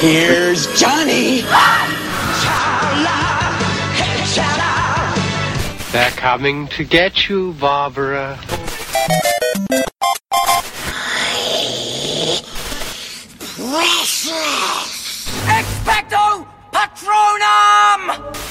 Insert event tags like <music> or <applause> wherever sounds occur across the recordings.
Here's Johnny. They're coming to get you, Barbara. Expecto Patronum!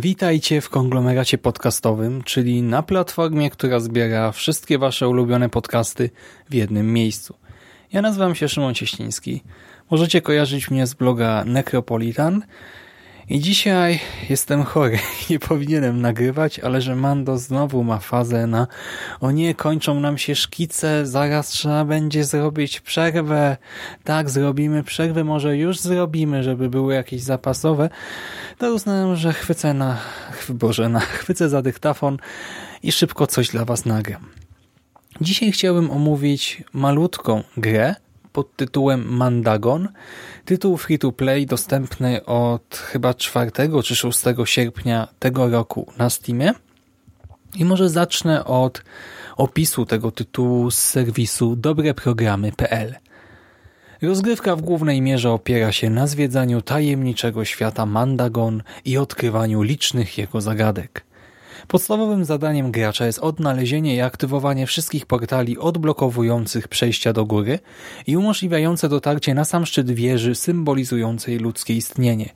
Witajcie w konglomeracie podcastowym, czyli na platformie, która zbiera wszystkie Wasze ulubione podcasty w jednym miejscu. Ja nazywam się Szymon Cieśliński. Możecie kojarzyć mnie z bloga Necropolitan i dzisiaj jestem chory. <laughs> Nie powinienem nagrywać, ale że Mando znowu ma fazę na o nie, kończą nam się szkice, zaraz trzeba będzie zrobić przerwę. Tak, zrobimy przerwę, może już zrobimy, żeby były jakieś zapasowe. To uznałem, że chwycę na, boże, na, <laughs> chwycę za dyktafon i szybko coś dla Was nagram. Dzisiaj chciałbym omówić malutką grę pod tytułem Mandagon. Tytuł free to play dostępny od chyba 4 czy 6 sierpnia tego roku na Steamie. I może zacznę od opisu tego tytułu z serwisu dobreprogramy.pl. Rozgrywka w głównej mierze opiera się na zwiedzaniu tajemniczego świata Mandagon i odkrywaniu licznych jego zagadek. Podstawowym zadaniem gracza jest odnalezienie i aktywowanie wszystkich portali odblokowujących przejścia do góry i umożliwiające dotarcie na sam szczyt wieży symbolizującej ludzkie istnienie.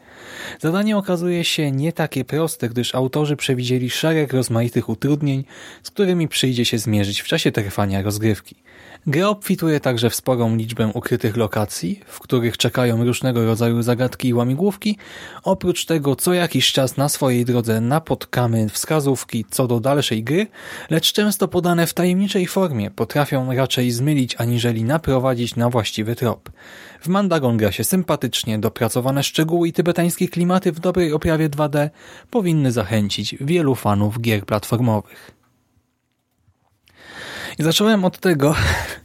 Zadanie okazuje się nie takie proste, gdyż autorzy przewidzieli szereg rozmaitych utrudnień, z którymi przyjdzie się zmierzyć w czasie trwania rozgrywki. Gra obfituje także w sporą liczbę ukrytych lokacji, w których czekają różnego rodzaju zagadki i łamigłówki. Oprócz tego co jakiś czas na swojej drodze napotkamy co do dalszej gry, lecz często podane w tajemniczej formie potrafią raczej zmylić aniżeli naprowadzić na właściwy trop. W Mandagon gra się sympatycznie, dopracowane szczegóły i tybetańskie klimaty w dobrej oprawie 2D powinny zachęcić wielu fanów gier platformowych. I zacząłem od tego, <laughs>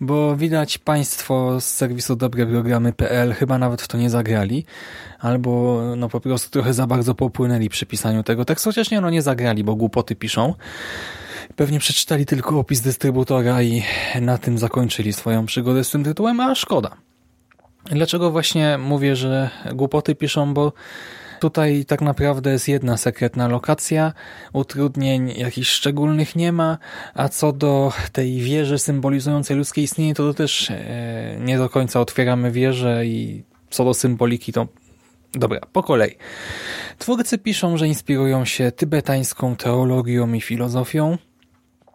bo widać Państwo z serwisu dobreprogramy.pl chyba nawet w to nie zagrali, albo no po prostu trochę za bardzo popłynęli przy pisaniu tego tekstu, chociaż nie, no nie zagrali, bo głupoty piszą. Pewnie przeczytali tylko opis dystrybutora i na tym zakończyli swoją przygodę z tym tytułem, a szkoda. Dlaczego właśnie mówię, że głupoty piszą, bo Tutaj tak naprawdę jest jedna sekretna lokacja, utrudnień jakichś szczególnych nie ma, a co do tej wieży symbolizującej ludzkie istnienie, to, to też e, nie do końca otwieramy wieżę i co do symboliki to Dobra, po kolei. Twórcy piszą, że inspirują się tybetańską teologią i filozofią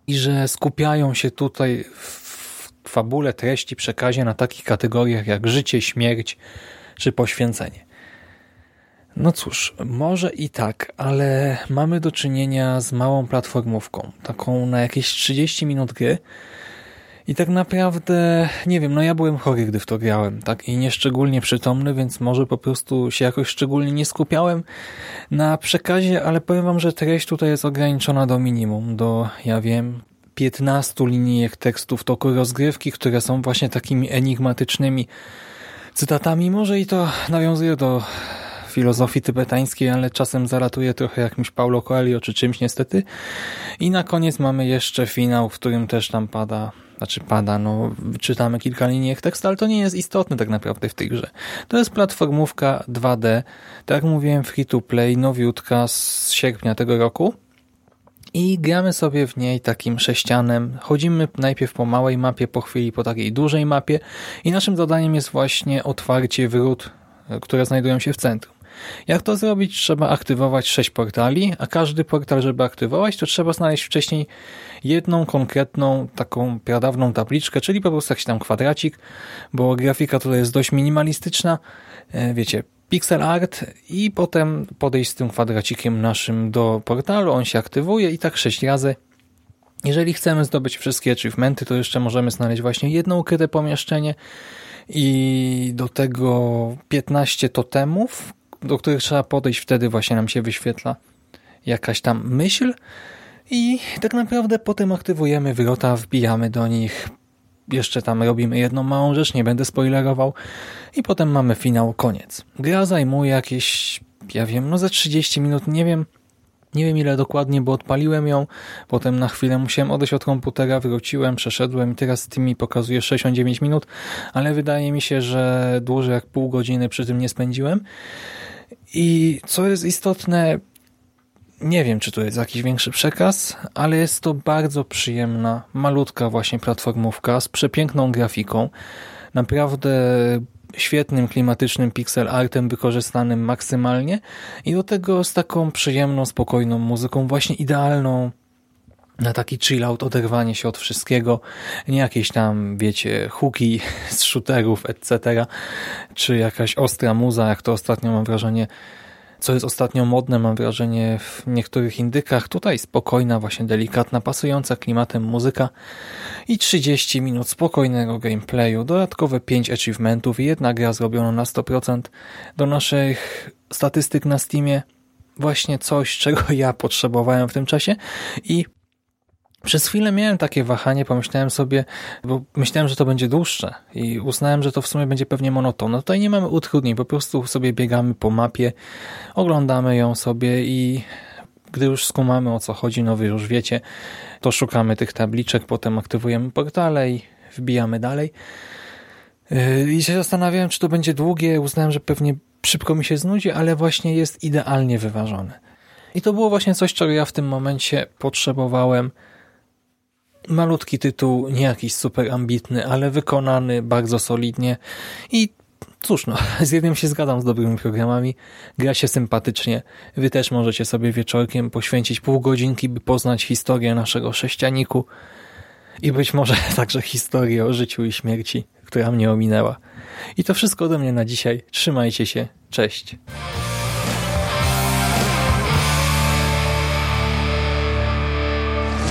i że skupiają się tutaj w fabule, treści, przekazie na takich kategoriach jak życie, śmierć czy poświęcenie. No cóż, może i tak, ale mamy do czynienia z małą platformówką, taką na jakieś 30 minut gry i tak naprawdę, nie wiem, no ja byłem chory, gdy w to grałem, tak, i nieszczególnie przytomny, więc może po prostu się jakoś szczególnie nie skupiałem na przekazie, ale powiem wam, że treść tutaj jest ograniczona do minimum, do, ja wiem, 15 linijek tekstu w toku rozgrywki, które są właśnie takimi enigmatycznymi cytatami. Może i to nawiązuje do filozofii tybetańskiej, ale czasem zalatuje trochę jakimś Paulo Coelho czy czymś niestety. I na koniec mamy jeszcze finał, w którym też tam pada znaczy pada, no czytamy kilka linijek tekstu, ale to nie jest istotne tak naprawdę w tej grze. To jest platformówka 2D, tak jak mówiłem free to play, nowiutka z sierpnia tego roku i gramy sobie w niej takim sześcianem. Chodzimy najpierw po małej mapie, po chwili po takiej dużej mapie i naszym zadaniem jest właśnie otwarcie wrót, które znajdują się w centrum. Jak to zrobić? Trzeba aktywować sześć portali, a każdy portal, żeby aktywować, to trzeba znaleźć wcześniej jedną konkretną taką pradawną tabliczkę, czyli po prostu jakiś tam kwadracik, bo grafika tutaj jest dość minimalistyczna, e, wiecie, pixel art i potem podejść z tym kwadracikiem naszym do portalu, on się aktywuje i tak sześć razy. Jeżeli chcemy zdobyć wszystkie achievementy, to jeszcze możemy znaleźć właśnie jedno ukryte pomieszczenie i do tego 15 totemów, do których trzeba podejść, wtedy właśnie nam się wyświetla jakaś tam myśl i tak naprawdę potem aktywujemy wrota, wbijamy do nich, jeszcze tam robimy jedną małą rzecz, nie będę spoilerował i potem mamy finał, koniec. Gra zajmuje jakieś, ja wiem, no ze 30 minut, nie wiem, nie wiem ile dokładnie, bo odpaliłem ją, potem na chwilę musiałem odejść od komputera, wróciłem, przeszedłem i teraz Steam mi pokazuje 69 minut, ale wydaje mi się, że dłużej jak pół godziny przy tym nie spędziłem. I co jest istotne, nie wiem, czy to jest jakiś większy przekaz, ale jest to bardzo przyjemna, malutka właśnie platformówka z przepiękną grafiką, naprawdę świetnym, klimatycznym pixel artem wykorzystanym maksymalnie i do tego z taką przyjemną, spokojną muzyką, właśnie idealną na taki chill-out, oderwanie się od wszystkiego, nie jakieś tam, wiecie, hooki <laughs> z shooterów, etc., czy jakaś ostra muza, jak to ostatnio mam wrażenie co jest ostatnio modne, mam wrażenie, w niektórych indykach. Tutaj spokojna, właśnie delikatna, pasująca klimatem muzyka i 30 minut spokojnego gameplayu, dodatkowe 5 achievementów i jedna gra zrobiona na 100% do naszych statystyk na Steamie. Właśnie coś, czego ja potrzebowałem w tym czasie i przez chwilę miałem takie wahanie, pomyślałem sobie, bo myślałem, że to będzie dłuższe i uznałem, że to w sumie będzie pewnie monotonne. Tutaj nie mamy utrudnień, po prostu sobie biegamy po mapie, oglądamy ją sobie i gdy już skumamy o co chodzi, no wy już wiecie, to szukamy tych tabliczek, potem aktywujemy portale i wbijamy dalej. Yy, I się zastanawiałem, czy to będzie długie, uznałem, że pewnie szybko mi się znudzi, ale właśnie jest idealnie wyważone. I to było właśnie coś, czego ja w tym momencie potrzebowałem, malutki tytuł, nie jakiś super ambitny, ale wykonany bardzo solidnie i cóż no, <laughs> z jednym się zgadzam z dobrymi programami, gra się sympatycznie, wy też możecie sobie wieczorkiem poświęcić pół godzinki, by poznać historię naszego sześcianiku i być może <laughs> także historię o życiu i śmierci, która mnie ominęła. I to wszystko ode mnie na dzisiaj. Trzymajcie się. Cześć.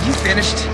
You finished?